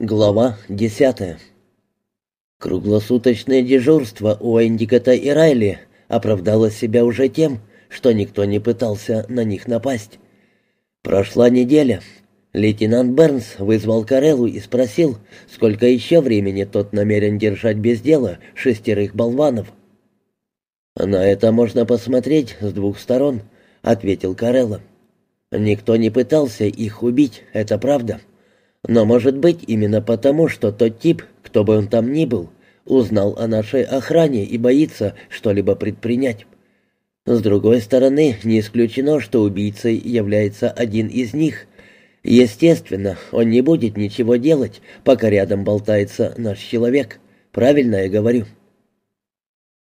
Глава десятая. Круглосуточное дежурство у Эндикота и Райли оправдало себя уже тем, что никто не пытался на них напасть. Прошла неделя. Лейтенант Бернс вызвал Кареллу и спросил, сколько еще времени тот намерен держать без дела шестерых болванов. «На это можно посмотреть с двух сторон», — ответил Карелла. «Никто не пытался их убить, это правда». Но может быть именно потому, что тот тип, кто бы он там ни был, узнал о нашей охране и боится что-либо предпринять. С другой стороны, не исключено, что убийцей является один из них. Естественно, он не будет ничего делать, пока рядом болтается наш человек. Правильно я говорю?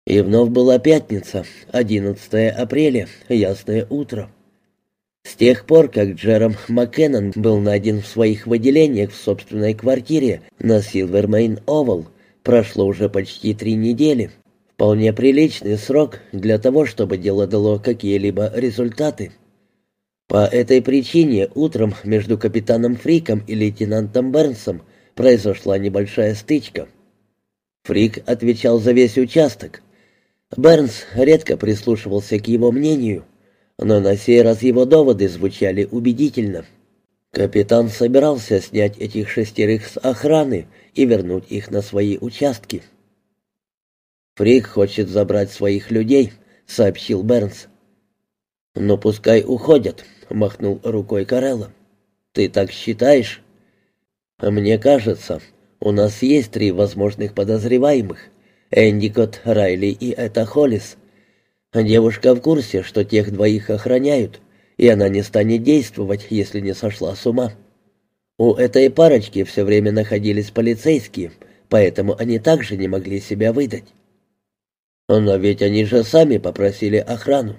И вновь была пятница, 11 апреля, ясное утро. С тех пор, как Джером Маккеннон был найден в своих выделениях в собственной квартире на Силвермейн-Овал, прошло уже почти три недели. Вполне приличный срок для того, чтобы дело дало какие-либо результаты. По этой причине утром между капитаном Фриком и лейтенантом Бернсом произошла небольшая стычка. Фрик отвечал за весь участок. Бернс редко прислушивался к его мнению – но на сей раз его доводы звучали убедительно. Капитан собирался снять этих шестерых с охраны и вернуть их на свои участки. «Фрик хочет забрать своих людей», — сообщил Бернс. «Ну, пускай уходят», — махнул рукой Карелла. «Ты так считаешь?» «Мне кажется, у нас есть три возможных подозреваемых. Эндикот, Райли и это Холлис. Девушка в курсе, что тех двоих охраняют, и она не станет действовать, если не сошла с ума. У этой парочки все время находились полицейские, поэтому они также не могли себя выдать. Но ведь они же сами попросили охрану.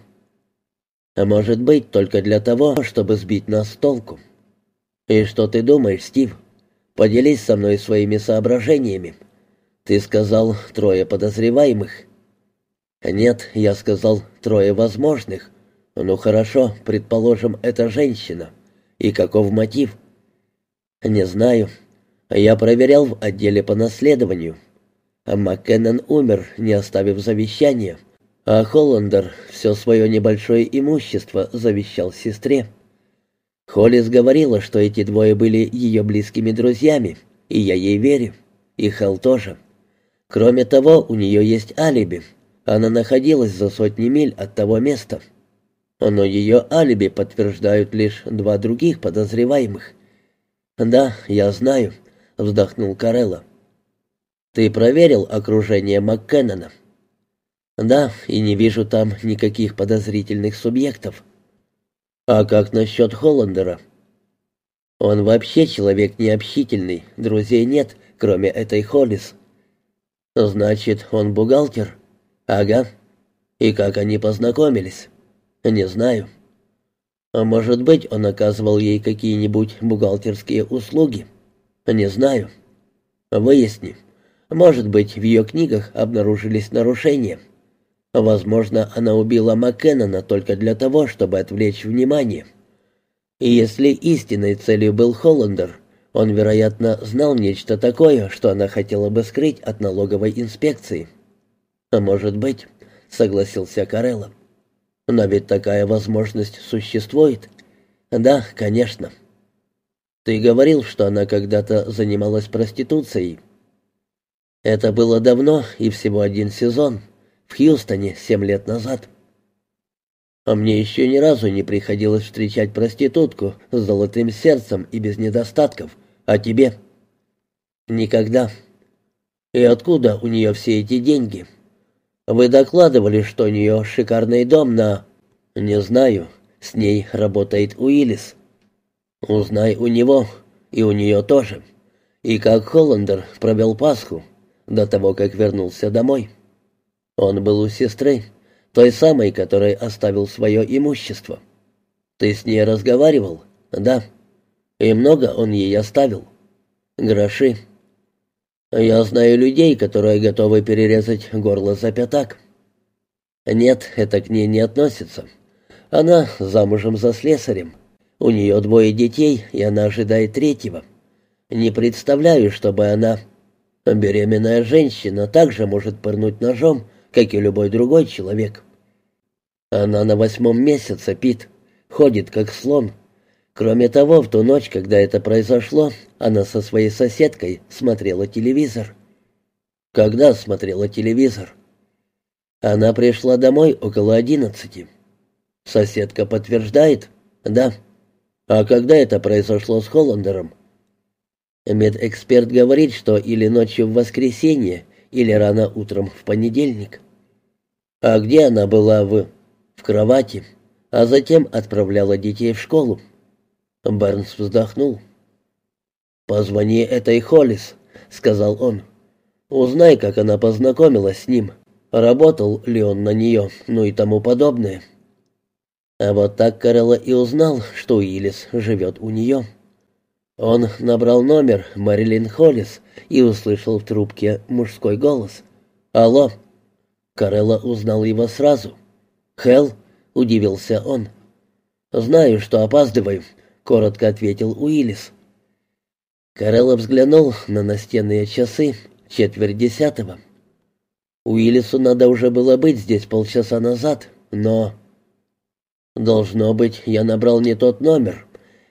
А может быть, только для того, чтобы сбить нас с толку. И что ты думаешь, Стив? Поделись со мной своими соображениями. Ты сказал трое подозреваемых. «Нет, я сказал, трое возможных. Ну хорошо, предположим, это женщина. И каков мотив?» «Не знаю. Я проверял в отделе по наследованию. Маккеннон умер, не оставив завещания, а Холландер все свое небольшое имущество завещал сестре. Холлис говорила, что эти двое были ее близкими друзьями, и я ей верю. И Хелл тоже. Кроме того, у нее есть алиби, она находилась за сотни миль от того места. Но ее алиби подтверждают лишь два других подозреваемых. «Да, я знаю», — вздохнул Карелла. «Ты проверил окружение Маккеннона?» «Да, и не вижу там никаких подозрительных субъектов». «А как насчет Холландера?» «Он вообще человек необщительный, друзей нет, кроме этой Холлис». «Значит, он бухгалтер?» «Ага. И как они познакомились?» «Не знаю». «А может быть, он оказывал ей какие-нибудь бухгалтерские услуги?» «Не знаю». «Выясни. Может быть, в ее книгах обнаружились нарушения. Возможно, она убила Маккеннона только для того, чтобы отвлечь внимание. И если истинной целью был Холландер, он, вероятно, знал нечто такое, что она хотела бы скрыть от налоговой инспекции». «А «Может быть», — согласился Карелло. «Но ведь такая возможность существует». «Да, конечно». «Ты говорил, что она когда-то занималась проституцией». «Это было давно и всего один сезон. В Хьюстоне семь лет назад». «А мне еще ни разу не приходилось встречать проститутку с золотым сердцем и без недостатков. А тебе?» «Никогда». «И откуда у нее все эти деньги?» Вы докладывали, что у нее шикарный дом на... Не знаю. С ней работает Уиллис. Узнай у него, и у нее тоже. И как Холландер провел Пасху, до того, как вернулся домой. Он был у сестры, той самой, которой оставил свое имущество. Ты с ней разговаривал? Да. И много он ей оставил? Гроши. Я знаю людей, которые готовы перерезать горло за пятак. Нет, это к ней не относится. Она замужем за слесарем. У нее двое детей, и она ожидает третьего. Не представляю, чтобы она... Беременная женщина также может пырнуть ножом, как и любой другой человек. Она на восьмом месяце, Пит, ходит как слон. Кроме того, в ту ночь, когда это произошло, она со своей соседкой смотрела телевизор. Когда смотрела телевизор? Она пришла домой около одиннадцати. Соседка подтверждает? Да. А когда это произошло с Холландером? Медэксперт говорит, что или ночью в воскресенье, или рано утром в понедельник. А где она была в... в кровати, а затем отправляла детей в школу? Бернс вздохнул. «Позвони этой Холлис», — сказал он. «Узнай, как она познакомилась с ним, работал ли он на нее, ну и тому подобное». А вот так Карелла и узнал, что Уиллис живет у нее. Он набрал номер Мэрилин Холлис и услышал в трубке мужской голос. «Алло!» Карелла узнал его сразу. «Хелл?» — удивился он. «Знаю, что опаздываю», — коротко ответил Уиллис. Карелла взглянул на настенные часы, четверть десятого. Уиллису надо уже было быть здесь полчаса назад, но... «Должно быть, я набрал не тот номер»,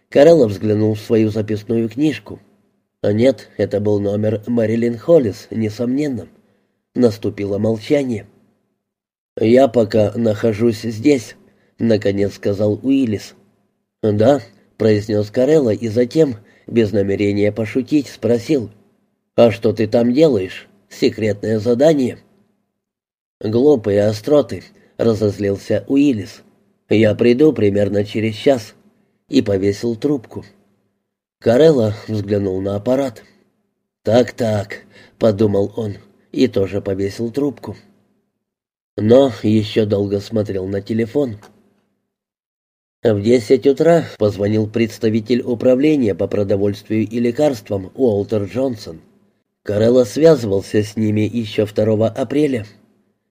Карелло взглянул в свою записную книжку. А нет, это был номер Мэрилин Холлис, несомненно. Наступило молчание. «Я пока нахожусь здесь», — наконец сказал Уиллис. «Да», — произнес Карелло и затем, без намерения пошутить, спросил. «А что ты там делаешь? Секретное задание?» «Глупые остроты», — разозлился Уиллис. «Я приду примерно через час» и повесил трубку. Карелла взглянул на аппарат. «Так-так», — подумал он, и тоже повесил трубку. Но еще долго смотрел на телефон. В десять утра позвонил представитель управления по продовольствию и лекарствам Уолтер Джонсон. Карелла связывался с ними еще 2 апреля.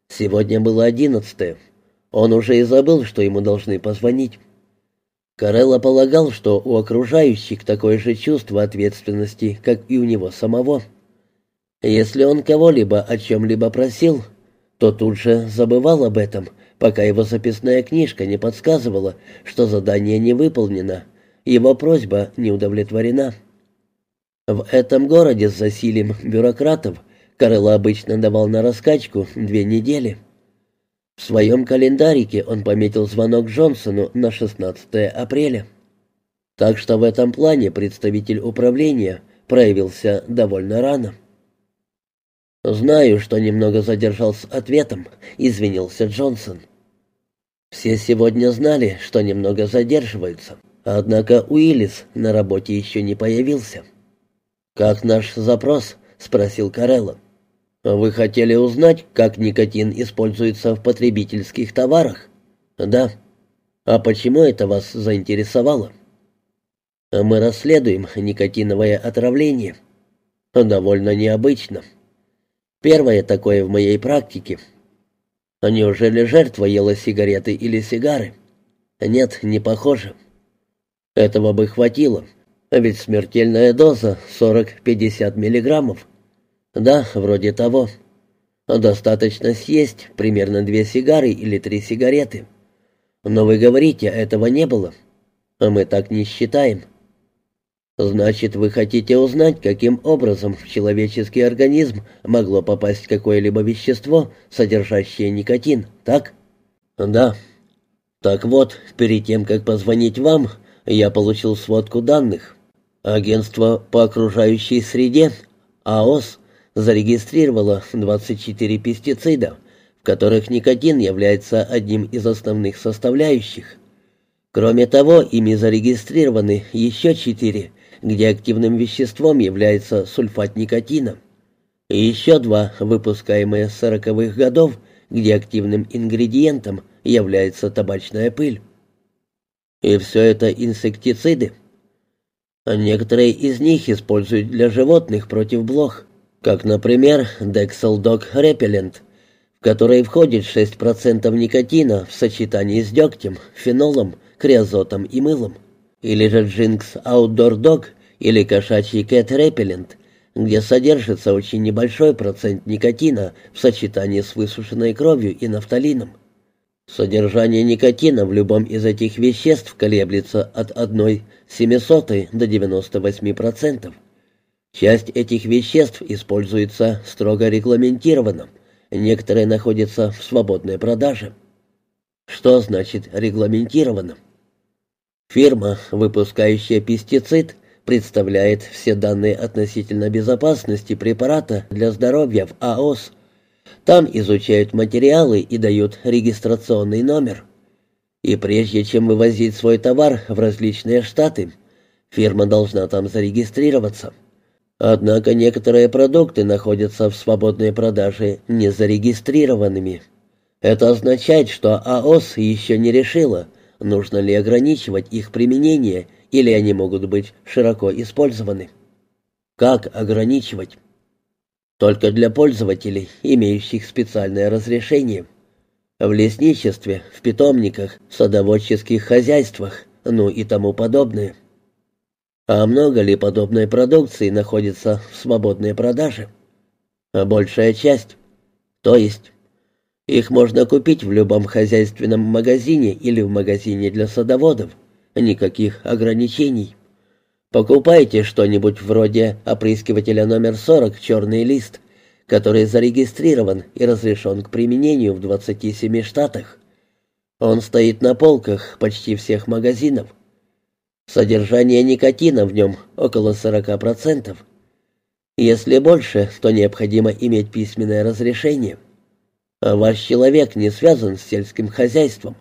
Сегодня было 11 Он уже и забыл, что ему должны позвонить. Карелла полагал, что у окружающих такое же чувство ответственности, как и у него самого. Если он кого-либо о чем-либо просил, то тут же забывал об этом, пока его записная книжка не подсказывала, что задание не выполнено, его просьба не удовлетворена. В этом городе с засилием бюрократов Карелла обычно давал на раскачку две недели. В своем календарике он пометил звонок Джонсону на 16 апреля. Так что в этом плане представитель управления проявился довольно рано. «Знаю, что немного задержал с ответом», — извинился Джонсон. Все сегодня знали, что немного задерживаются, однако Уиллис на работе еще не появился. «Как наш запрос?» — спросил Карелло. «Вы хотели узнать, как никотин используется в потребительских товарах?» «Да». «А почему это вас заинтересовало?» «Мы расследуем никотиновое отравление». «Довольно необычно. Первое такое в моей практике. Неужели жертва ела сигареты или сигары?» «Нет, не похоже». «Этого бы хватило, ведь смертельная доза 40-50 миллиграммов». «Да, вроде того. Достаточно съесть примерно две сигары или три сигареты. Но вы говорите, этого не было. А мы так не считаем». «Значит, вы хотите узнать, каким образом в человеческий организм могло попасть какое-либо вещество, содержащее никотин, так?» «Да». «Так вот, перед тем, как позвонить вам, я получил сводку данных. Агентство по окружающей среде, АОС, зарегистрировала 24 пестицида, в которых никотин является одним из основных составляющих. Кроме того, ими зарегистрированы еще четыре, где активным веществом является сульфат никотина. И еще два, выпускаемые с сороковых годов, где активным ингредиентом является табачная пыль. И все это инсектициды. Некоторые из них используют для животных против блох как, например, Dexel Dog Repellent, в который входит 6% никотина в сочетании с дегтем, фенолом, криозотом и мылом, или же Jinx Outdoor Dog или кошачий Кэт Репеллент, где содержится очень небольшой процент никотина в сочетании с высушенной кровью и нафталином. Содержание никотина в любом из этих веществ колеблется от 1,07 до 98%. Часть этих веществ используется строго регламентированно, некоторые находятся в свободной продаже. Что значит регламентированно? Фирма, выпускающая пестицид, представляет все данные относительно безопасности препарата для здоровья в АОС. Там изучают материалы и дают регистрационный номер. И прежде чем вывозить свой товар в различные штаты, фирма должна там зарегистрироваться. Однако некоторые продукты находятся в свободной продаже незарегистрированными. Это означает, что АОС еще не решила, нужно ли ограничивать их применение или они могут быть широко использованы. Как ограничивать? Только для пользователей, имеющих специальное разрешение. В лесничестве, в питомниках, в садоводческих хозяйствах, ну и тому подобное. А много ли подобной продукции находится в свободной продаже? Большая часть. То есть их можно купить в любом хозяйственном магазине или в магазине для садоводов никаких ограничений. Покупайте что-нибудь вроде опрыскивателя номер 40 «Черный лист», который зарегистрирован и разрешен к применению в 27 штатах. Он стоит на полках почти всех магазинов. Содержание никотина в нем около 40%. Если больше, то необходимо иметь письменное разрешение. А ваш человек не связан с сельским хозяйством.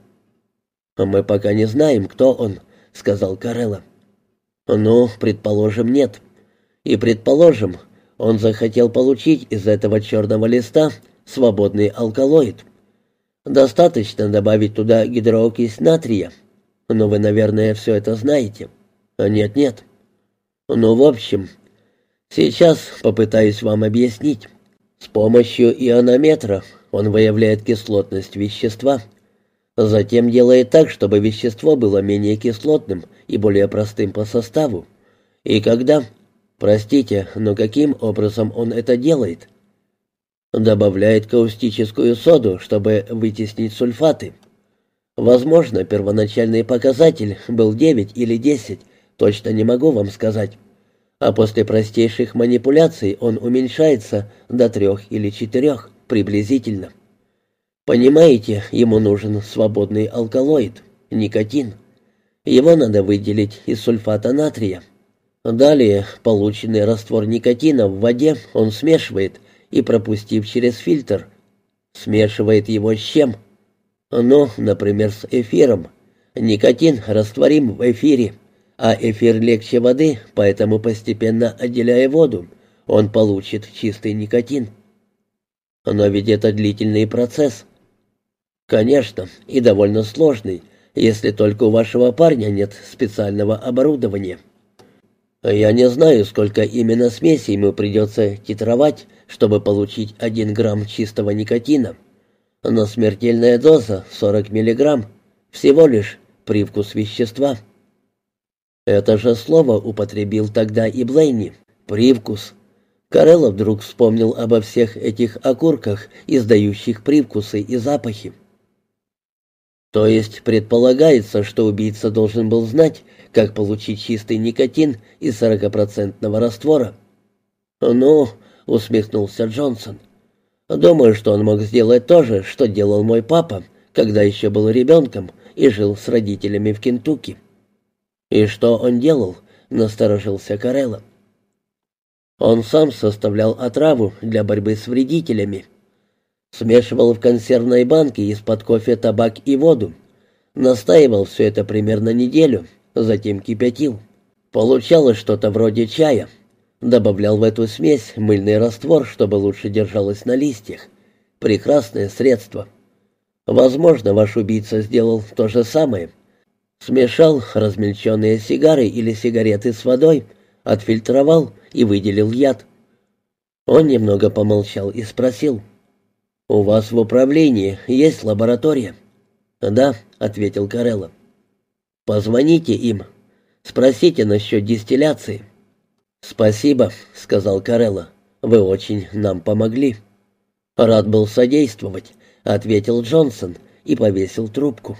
«Мы пока не знаем, кто он», — сказал Карелла. «Ну, предположим, нет. И предположим, он захотел получить из этого черного листа свободный алкалоид. Достаточно добавить туда гидроокись натрия. Но вы, наверное, все это знаете. Нет-нет. Ну, в общем, сейчас попытаюсь вам объяснить. С помощью ионометра он выявляет кислотность вещества, Затем делает так, чтобы вещество было менее кислотным и более простым по составу. И когда... Простите, но каким образом он это делает? Добавляет каустическую соду, чтобы вытеснить сульфаты. Возможно, первоначальный показатель был 9 или 10, точно не могу вам сказать. А после простейших манипуляций он уменьшается до 3 или 4 приблизительно. Понимаете, ему нужен свободный алкалоид, никотин. Его надо выделить из сульфата натрия. Далее полученный раствор никотина в воде он смешивает и, пропустив через фильтр, смешивает его с чем? Ну, например, с эфиром. Никотин растворим в эфире, а эфир легче воды, поэтому постепенно отделяя воду, он получит чистый никотин. Но ведь это длительный процесс. «Конечно, и довольно сложный, если только у вашего парня нет специального оборудования». «Я не знаю, сколько именно смесей ему придется титровать, чтобы получить один грамм чистого никотина, но смертельная доза — 40 миллиграмм, всего лишь привкус вещества». Это же слово употребил тогда и Блейни. Привкус. Карелло вдруг вспомнил обо всех этих окурках, издающих привкусы и запахи. То есть предполагается, что убийца должен был знать, как получить чистый никотин из сорокопроцентного раствора. «Ну», — усмехнулся Джонсон, — «думаю, что он мог сделать то же, что делал мой папа, когда еще был ребенком и жил с родителями в Кентукки». «И что он делал?» — насторожился Карелло. «Он сам составлял отраву для борьбы с вредителями», Смешивал в консервной банке из-под кофе табак и воду. Настаивал все это примерно неделю, затем кипятил. Получалось что-то вроде чая. Добавлял в эту смесь мыльный раствор, чтобы лучше держалось на листьях. Прекрасное средство. Возможно, ваш убийца сделал то же самое. Смешал размельченные сигары или сигареты с водой, отфильтровал и выделил яд. Он немного помолчал и спросил — «У вас в управлении есть лаборатория?» «Да», — ответил Карелло. «Позвоните им. Спросите насчет дистилляции. «Спасибо», — сказал Карелла. «Вы очень нам помогли». «Рад был содействовать», — ответил Джонсон и повесил трубку.